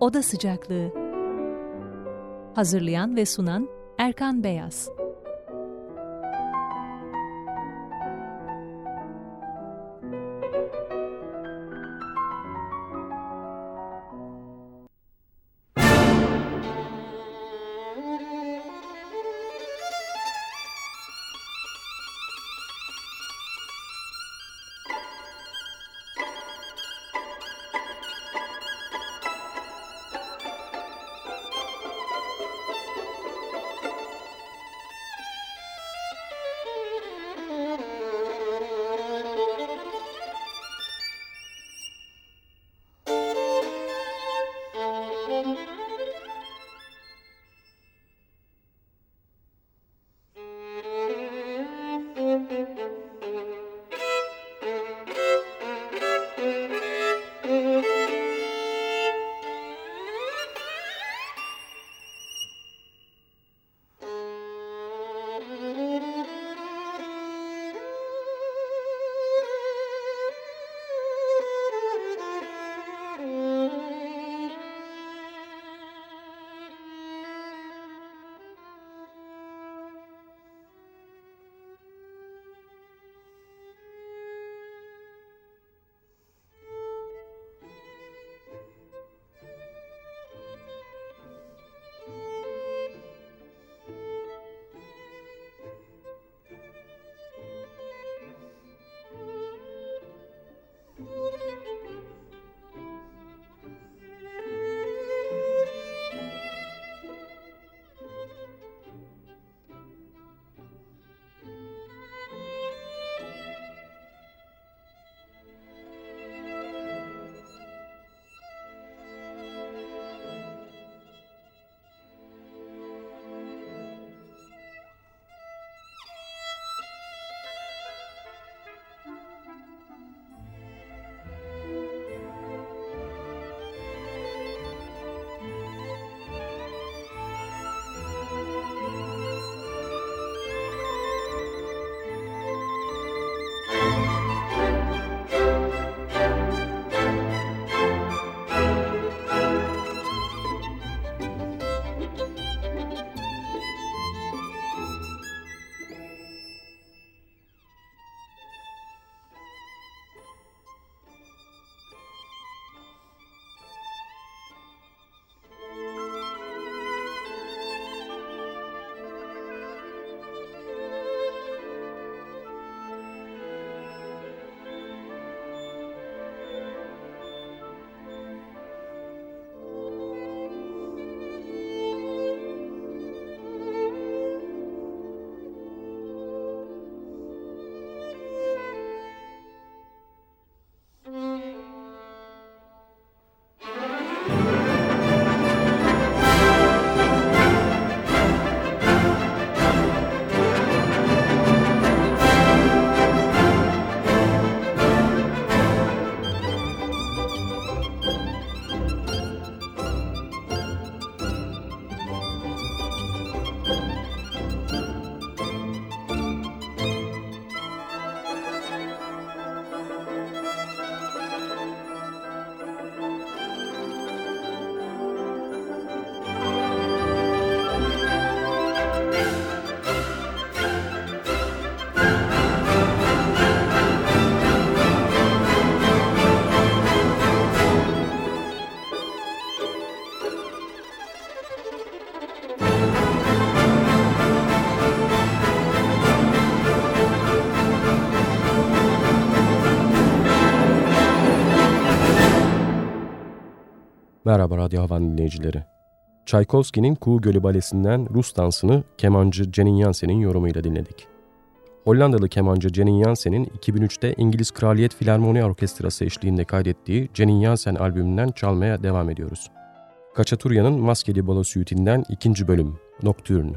Oda Sıcaklığı. Hazırlayan ve sunan Erkan Beyaz Radyo Havan dinleyicileri. Çaykovski'nin Kuğu Gölü Balesi'nden Rus dansını kemancı Cenin Jansen'in yorumuyla dinledik. Hollandalı kemancı Cenin Jansen'in 2003'te İngiliz Kraliyet Filarmoni Orkestrası eşliğinde kaydettiği Cenin Jansen albümünden çalmaya devam ediyoruz. Kaçaturya'nın Maskeli Balo Suite'inden ikinci bölüm, Nocturne.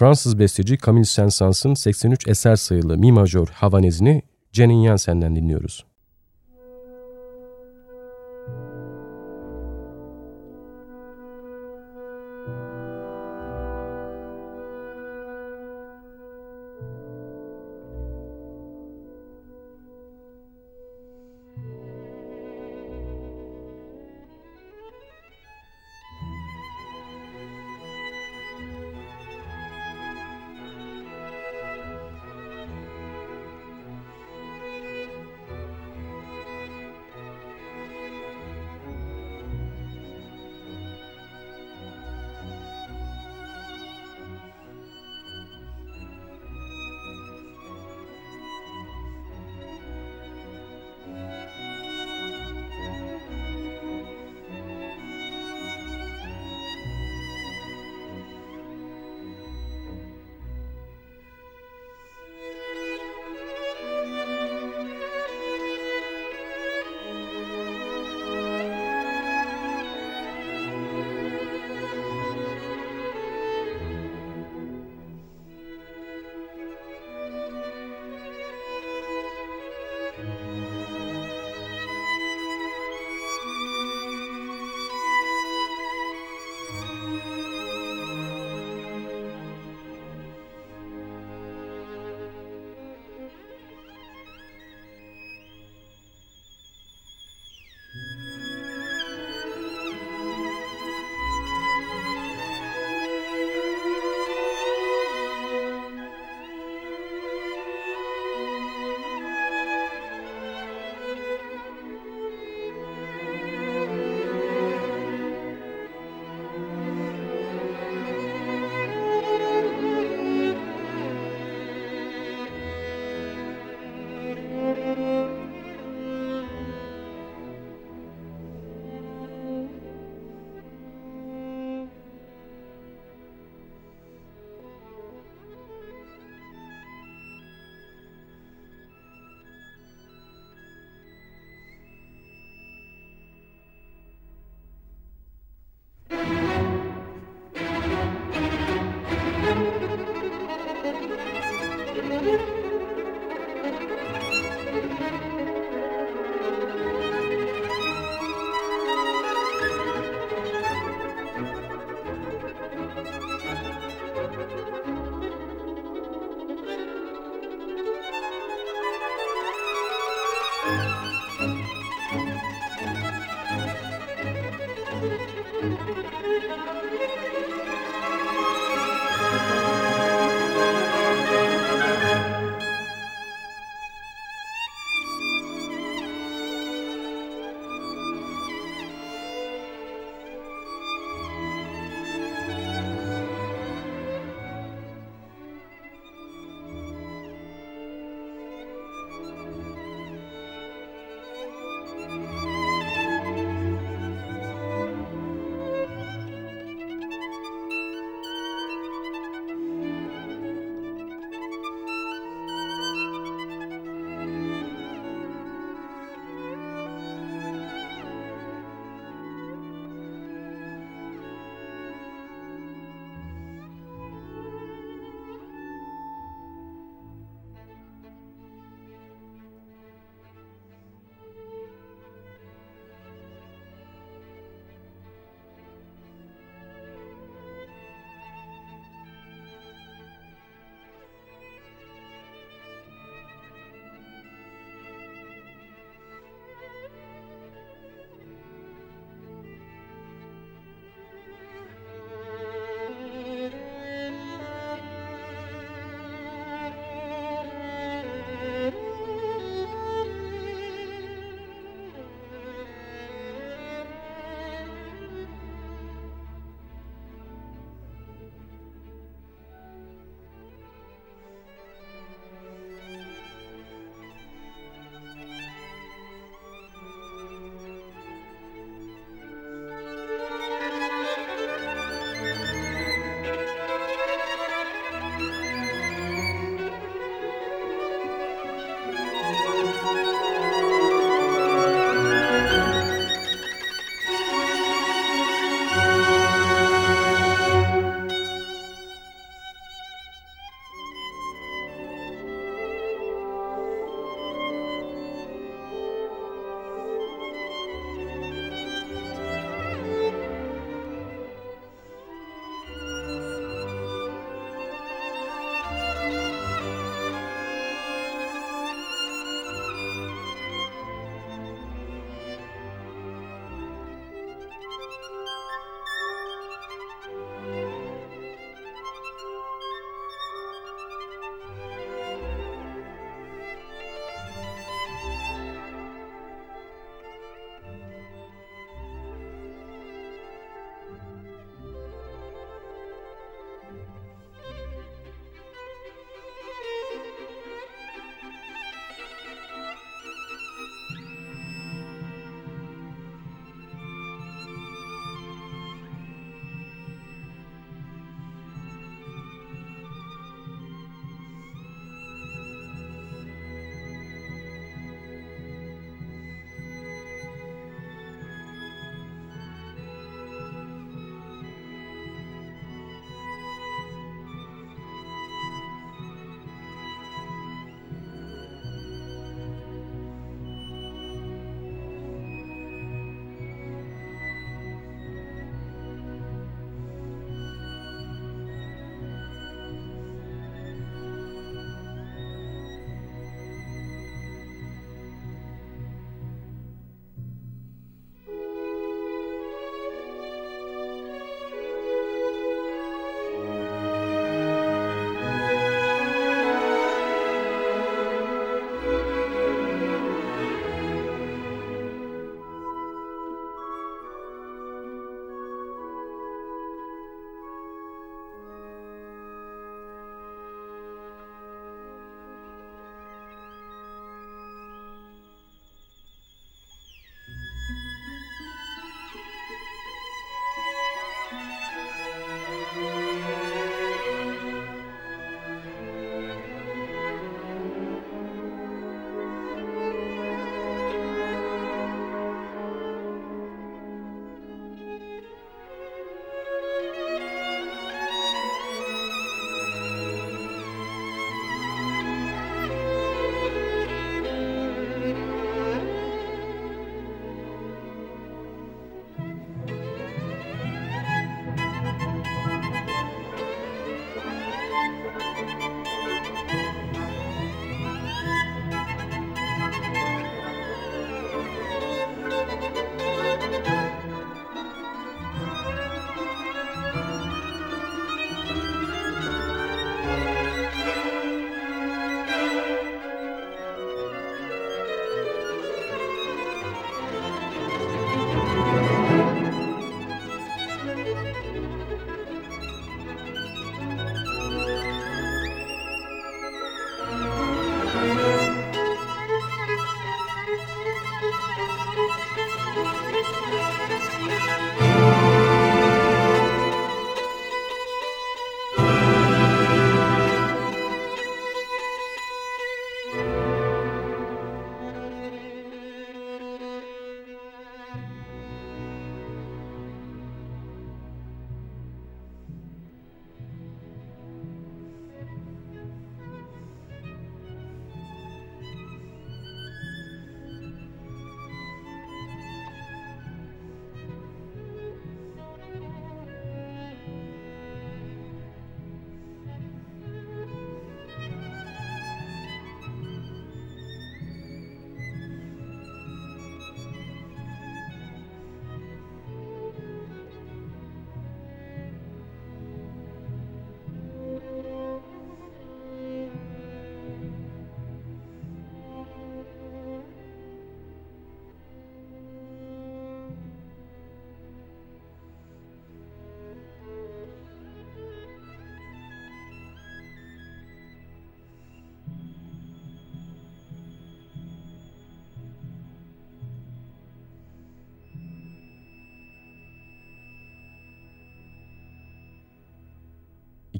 Fransız besteci Camille Saint-Saëns'ın 83 eser sayılı Mi majör havanezini Cenin Jansen'den dinliyoruz.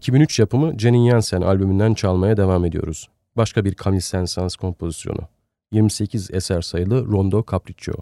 2003 yapımı Jenny Jansen albümünden çalmaya devam ediyoruz. Başka bir Camille Saint-Saëns kompozisyonu. 28 eser sayılı Rondo Capriccio.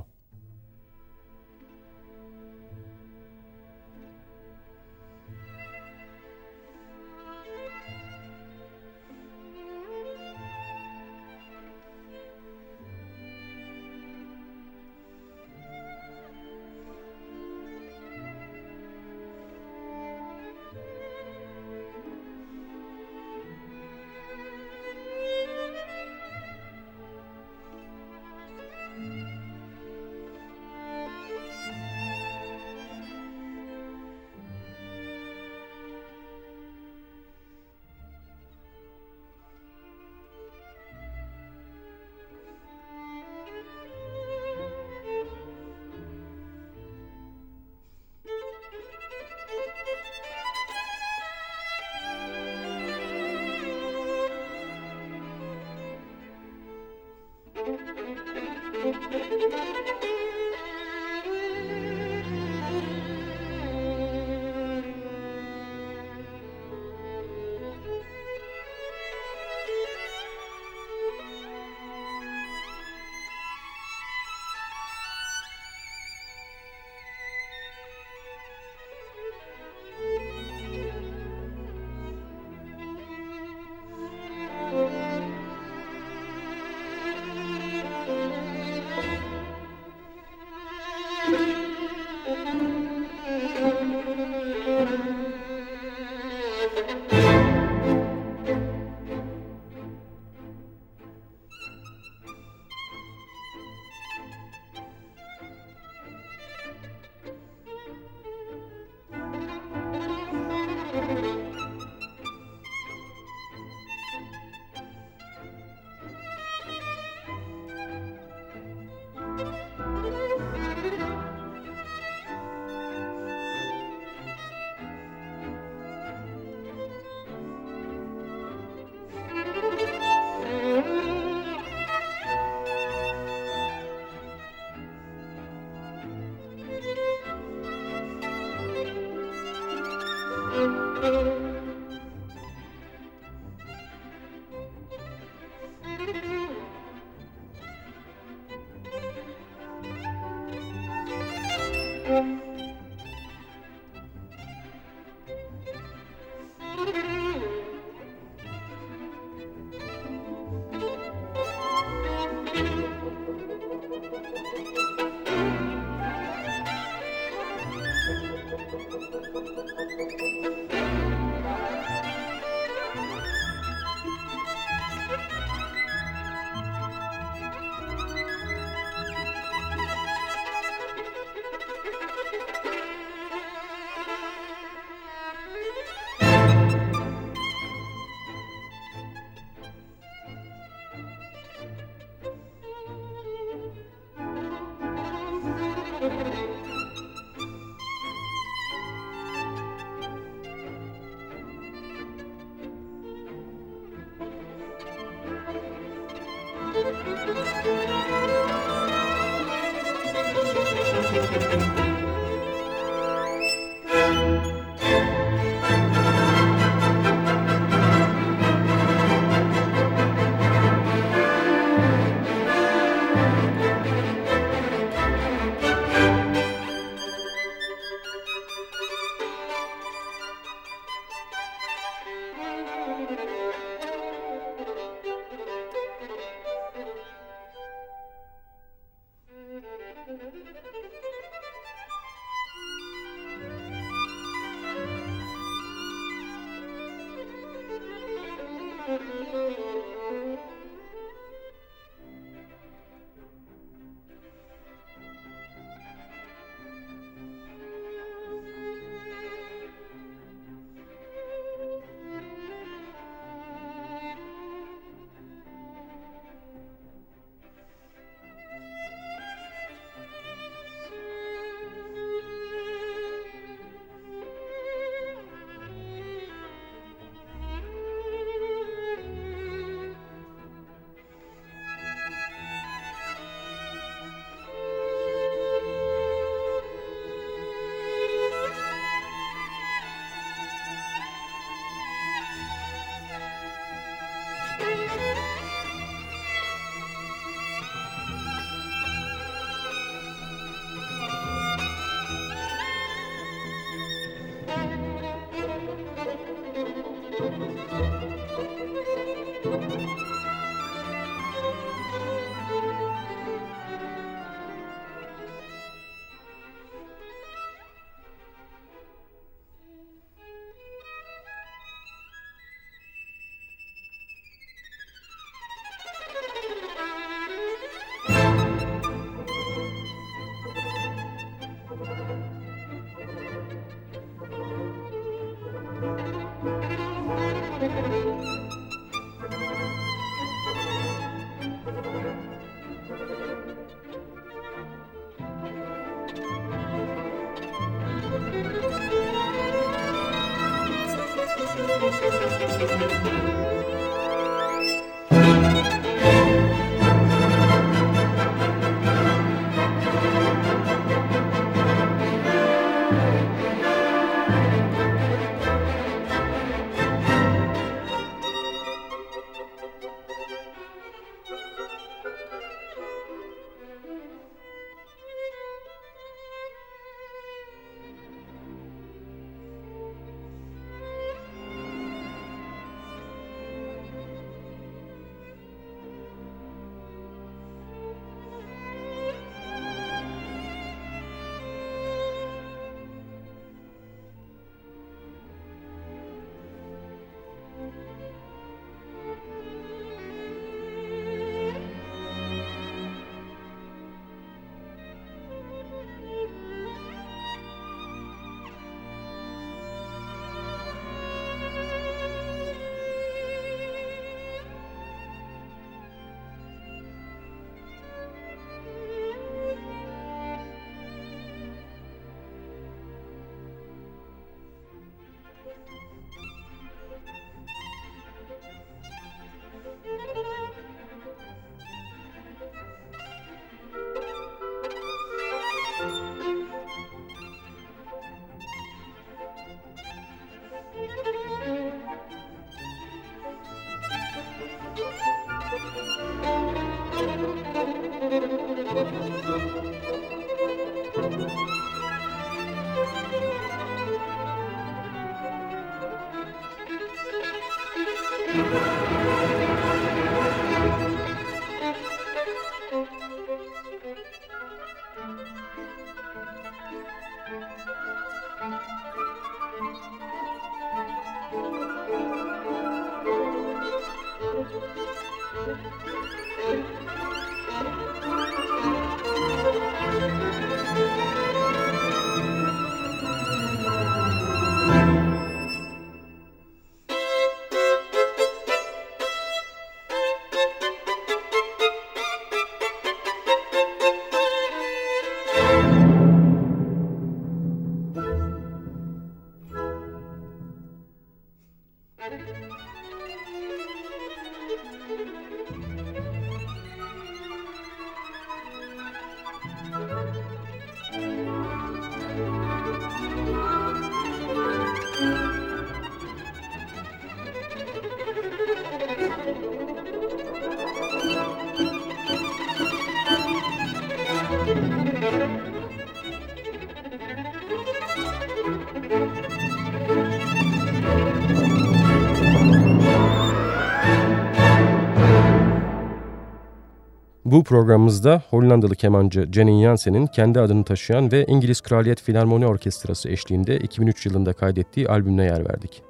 Programımızda Hollandalı kemancı Jenny Jansen'in kendi adını taşıyan ve İngiliz Kraliyet Filarmoni Orkestrası eşliğinde 2003 yılında kaydettiği albümüne yer verdik.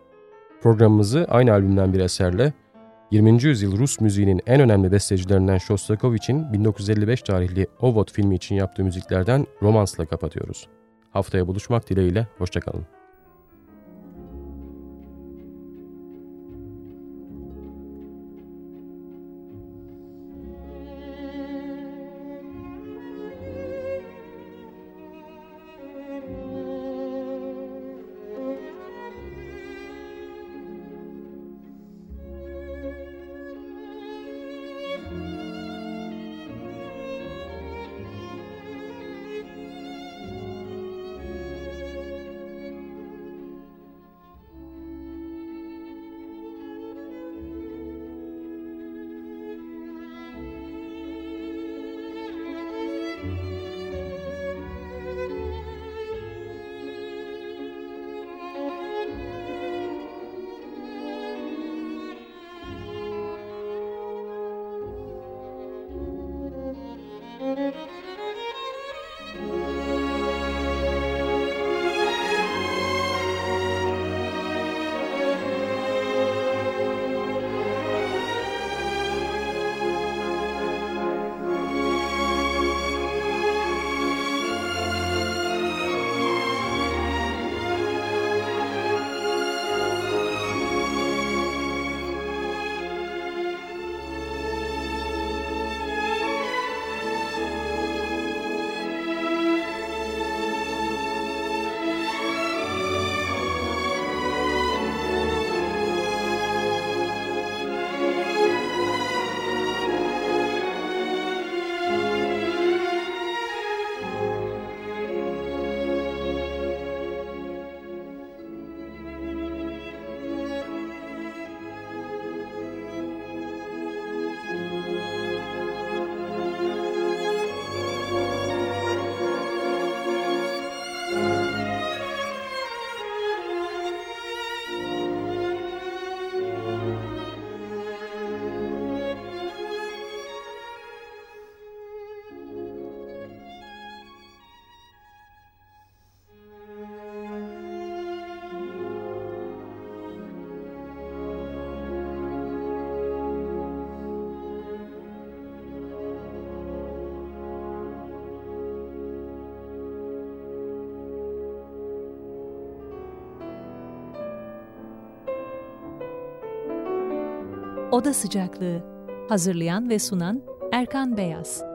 Programımızı aynı albümden bir eserle 20. yüzyıl Rus müziğinin en önemli bestecilerinden Shostakovich'in 1955 tarihli Ovot filmi için yaptığı müziklerden Romans'la kapatıyoruz. Haftaya buluşmak dileğiyle, hoşçakalın. Oda Sıcaklığı. Hazırlayan ve sunan Erkan Beyaz